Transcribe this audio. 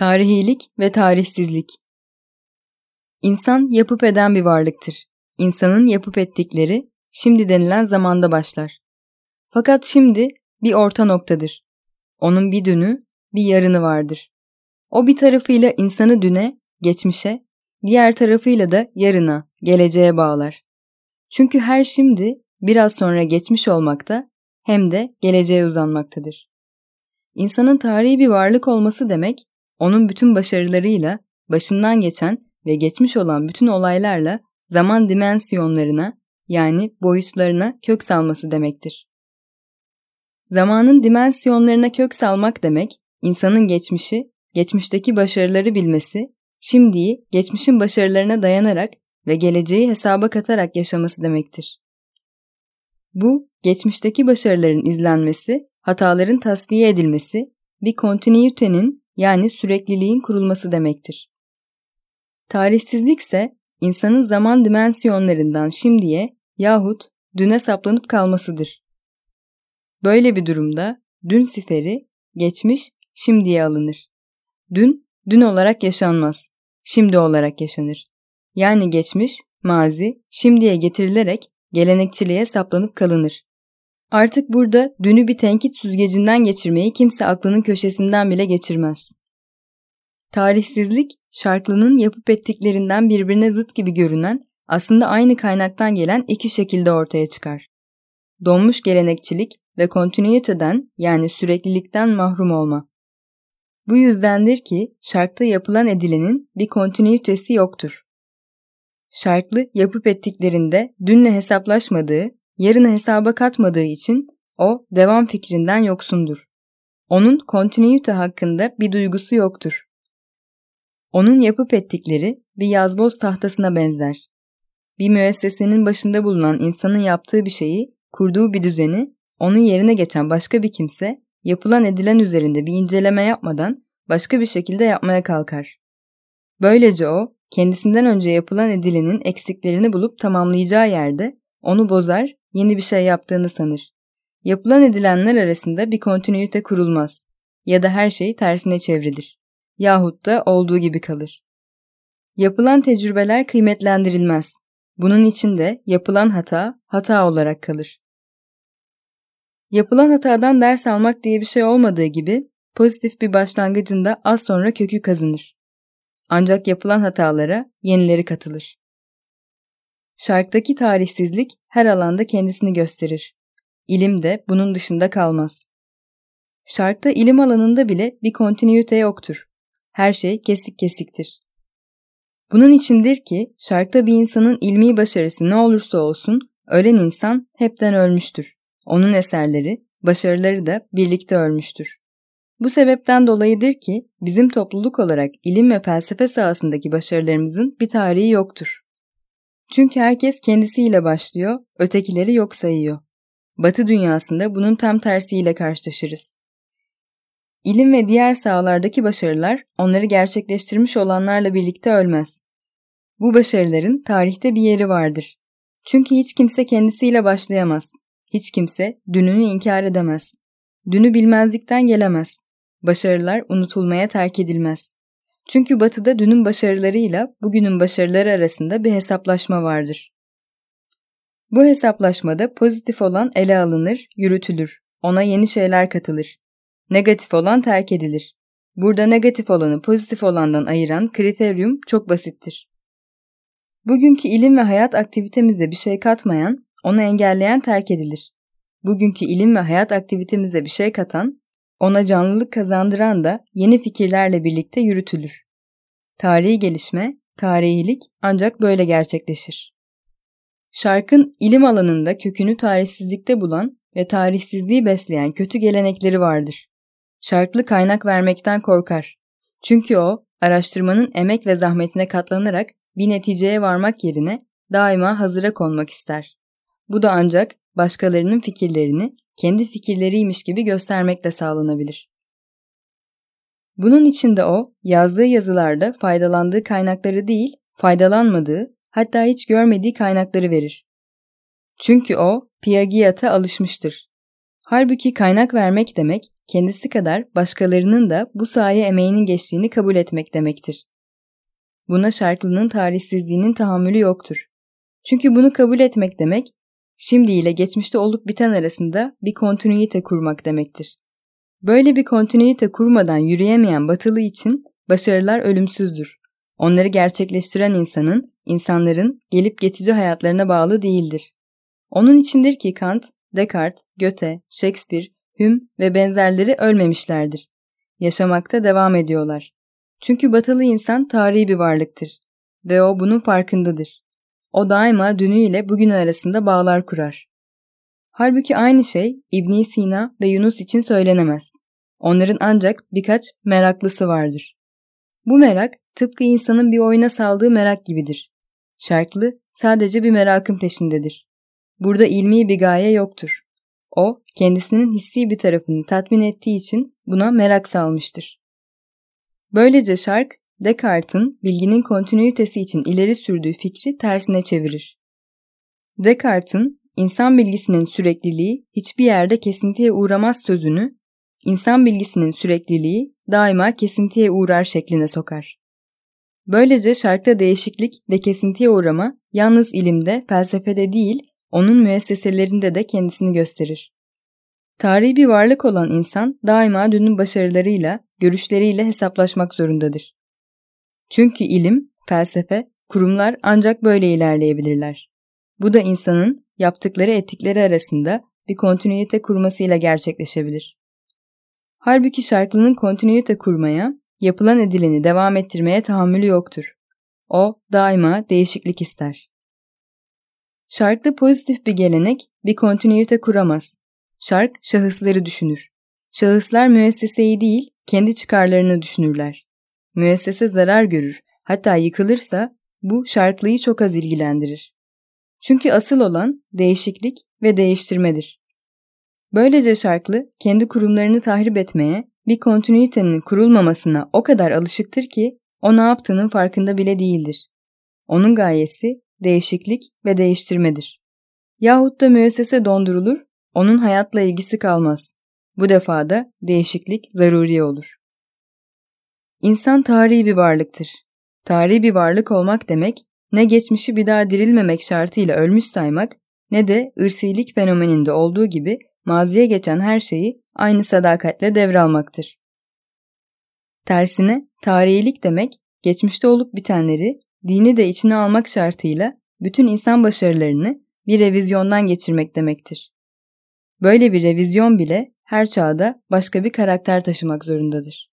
Tarihilik ve tarihsizlik İnsan yapıp eden bir varlıktır. İnsanın yapıp ettikleri şimdi denilen zamanda başlar. Fakat şimdi bir orta noktadır. Onun bir dünü, bir yarını vardır. O bir tarafıyla insanı düne, geçmişe, diğer tarafıyla da yarına, geleceğe bağlar. Çünkü her şimdi biraz sonra geçmiş olmakta hem de geleceğe uzanmaktadır. İnsanın tarihi bir varlık olması demek, onun bütün başarılarıyla, başından geçen ve geçmiş olan bütün olaylarla zaman dimensiyonlarına yani boyutlarına kök salması demektir. Zamanın dimensiyonlarına kök salmak demek, insanın geçmişi, geçmişteki başarıları bilmesi, şimdiyi geçmişin başarılarına dayanarak ve geleceği hesaba katarak yaşaması demektir. Bu, geçmişteki başarıların izlenmesi, hataların tasfiye edilmesi, bir kontinüitenin yani sürekliliğin kurulması demektir. Tarihsizlik ise insanın zaman dimensiyonlarından şimdiye yahut düne saplanıp kalmasıdır. Böyle bir durumda dün siferi geçmiş şimdiye alınır. Dün dün olarak yaşanmaz, şimdi olarak yaşanır. Yani geçmiş, mazi, şimdiye getirilerek gelenekçiliğe saplanıp kalınır. Artık burada dünü bir tenkit süzgecinden geçirmeyi kimse aklının köşesinden bile geçirmez. Tarihsizlik, şarklının yapıp ettiklerinden birbirine zıt gibi görünen, aslında aynı kaynaktan gelen iki şekilde ortaya çıkar. Donmuş gelenekçilik ve kontinüiteden yani süreklilikten mahrum olma. Bu yüzdendir ki şarkta yapılan edilenin bir kontinüitesi yoktur. Şarklı yapıp ettiklerinde dünle hesaplaşmadığı, yarını hesaba katmadığı için o devam fikrinden yoksundur. Onun kontinüite hakkında bir duygusu yoktur. Onun yapıp ettikleri bir yazboz tahtasına benzer. Bir müessesenin başında bulunan insanın yaptığı bir şeyi, kurduğu bir düzeni, onun yerine geçen başka bir kimse, yapılan edilen üzerinde bir inceleme yapmadan başka bir şekilde yapmaya kalkar. Böylece o, kendisinden önce yapılan edilenin eksiklerini bulup tamamlayacağı yerde onu bozar, yeni bir şey yaptığını sanır. Yapılan edilenler arasında bir kontinüite kurulmaz ya da her şey tersine çevrilir yahut da olduğu gibi kalır. Yapılan tecrübeler kıymetlendirilmez. Bunun için de yapılan hata hata olarak kalır. Yapılan hatadan ders almak diye bir şey olmadığı gibi pozitif bir başlangıcında az sonra kökü kazınır. Ancak yapılan hatalara yenileri katılır. Şarktaki tarihsizlik her alanda kendisini gösterir. İlim de bunun dışında kalmaz. Şarkta ilim alanında bile bir kontinüite yoktur. Her şey kesik kesiktir. Bunun içindir ki şarkta bir insanın ilmi başarısı ne olursa olsun ölen insan hepten ölmüştür. Onun eserleri, başarıları da birlikte ölmüştür. Bu sebepten dolayıdır ki bizim topluluk olarak ilim ve felsefe sahasındaki başarılarımızın bir tarihi yoktur. Çünkü herkes kendisiyle başlıyor, ötekileri yok sayıyor. Batı dünyasında bunun tam tersiyle karşılaşırız. İlim ve diğer sahalardaki başarılar onları gerçekleştirmiş olanlarla birlikte ölmez. Bu başarıların tarihte bir yeri vardır. Çünkü hiç kimse kendisiyle başlayamaz. Hiç kimse dününü inkar edemez. Dünü bilmezlikten gelemez. Başarılar unutulmaya terk edilmez. Çünkü batıda dünün başarılarıyla bugünün başarıları arasında bir hesaplaşma vardır. Bu hesaplaşmada pozitif olan ele alınır, yürütülür. Ona yeni şeyler katılır. Negatif olan terk edilir. Burada negatif olanı pozitif olandan ayıran kriteryum çok basittir. Bugünkü ilim ve hayat aktivitemize bir şey katmayan, onu engelleyen terk edilir. Bugünkü ilim ve hayat aktivitemize bir şey katan, ona canlılık kazandıran da yeni fikirlerle birlikte yürütülür. Tarihi gelişme, tarihilik ancak böyle gerçekleşir. Şarkın ilim alanında kökünü tarihsizlikte bulan ve tarihsizliği besleyen kötü gelenekleri vardır. Şarklı kaynak vermekten korkar. Çünkü o, araştırmanın emek ve zahmetine katlanarak bir neticeye varmak yerine daima hazıra konmak ister. Bu da ancak başkalarının fikirlerini kendi fikirleriymiş gibi göstermekle sağlanabilir. Bunun için de o, yazdığı yazılarda faydalandığı kaynakları değil, faydalanmadığı, hatta hiç görmediği kaynakları verir. Çünkü o, Piagiat'a alışmıştır. Halbuki kaynak vermek demek, kendisi kadar başkalarının da bu saye emeğinin geçtiğini kabul etmek demektir. Buna şarklının tarihsizliğinin tahammülü yoktur. Çünkü bunu kabul etmek demek, şimdi ile geçmişte olup biten arasında bir kontinüite kurmak demektir. Böyle bir kontinüite kurmadan yürüyemeyen batılı için başarılar ölümsüzdür. Onları gerçekleştiren insanın, insanların gelip geçici hayatlarına bağlı değildir. Onun içindir ki Kant, Descartes, Goethe, Shakespeare, Hume ve benzerleri ölmemişlerdir. Yaşamakta devam ediyorlar. Çünkü batılı insan tarihi bir varlıktır ve o bunun farkındadır. O daima dünüyle bugün arasında bağlar kurar. Halbuki aynı şey İbn Sina ve Yunus için söylenemez. Onların ancak birkaç meraklısı vardır. Bu merak tıpkı insanın bir oyuna saldığı merak gibidir. Şarklı sadece bir merakın peşindedir. Burada ilmi bir gaye yoktur. O, kendisinin hissi bir tarafını tatmin ettiği için buna merak salmıştır. Böylece şark, Descartes'in bilginin kontinüitesi için ileri sürdüğü fikri tersine çevirir. Descartes'in insan bilgisinin sürekliliği hiçbir yerde kesintiye uğramaz sözünü, insan bilgisinin sürekliliği daima kesintiye uğrar şekline sokar. Böylece şarkta değişiklik ve kesintiye uğrama yalnız ilimde, felsefede değil, onun müesseselerinde de kendisini gösterir. Tarihi bir varlık olan insan daima dünün başarılarıyla, görüşleriyle hesaplaşmak zorundadır. Çünkü ilim, felsefe, kurumlar ancak böyle ilerleyebilirler. Bu da insanın yaptıkları ettikleri arasında bir kontinüite kurmasıyla gerçekleşebilir. Halbuki şarklının kontinüite kurmaya, yapılan edileni devam ettirmeye tahammülü yoktur. O daima değişiklik ister. Şarklı pozitif bir gelenek bir kontinüite kuramaz. Şark şahısları düşünür. Şahıslar müesseseyi değil, kendi çıkarlarını düşünürler. Müessese zarar görür, hatta yıkılırsa bu şarklıyı çok az ilgilendirir. Çünkü asıl olan değişiklik ve değiştirmedir. Böylece şarklı kendi kurumlarını tahrip etmeye, bir kontinüitenin kurulmamasına o kadar alışıktır ki o ne yaptığının farkında bile değildir. Onun gayesi değişiklik ve değiştirmedir. Yahut da müessese dondurulur, onun hayatla ilgisi kalmaz. Bu defa da değişiklik zaruri olur. İnsan tarihi bir varlıktır. Tarihi bir varlık olmak demek, ne geçmişi bir daha dirilmemek şartıyla ölmüş saymak, ne de ırsilik fenomeninde olduğu gibi maziye geçen her şeyi aynı sadakatle devralmaktır. Tersine tarihilik demek, geçmişte olup bitenleri dini de içine almak şartıyla bütün insan başarılarını bir revizyondan geçirmek demektir. Böyle bir revizyon bile her çağda başka bir karakter taşımak zorundadır.